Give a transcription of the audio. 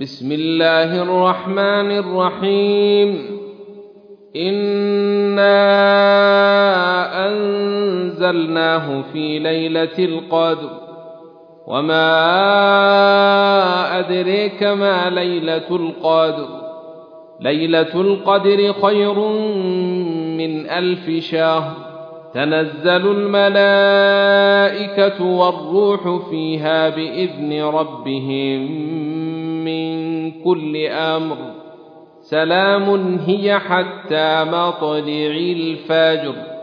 بسم الله الرحمن الرحيم. إنا أنزلناه في ليلة القدر. وما أدريك ما ليلة القدر. ليلة القدر خير من ألف شهر. تنزل الملائكة والروح فيها بإذن ربهم كل أمر. سلام هي حتى مطلع الفجر.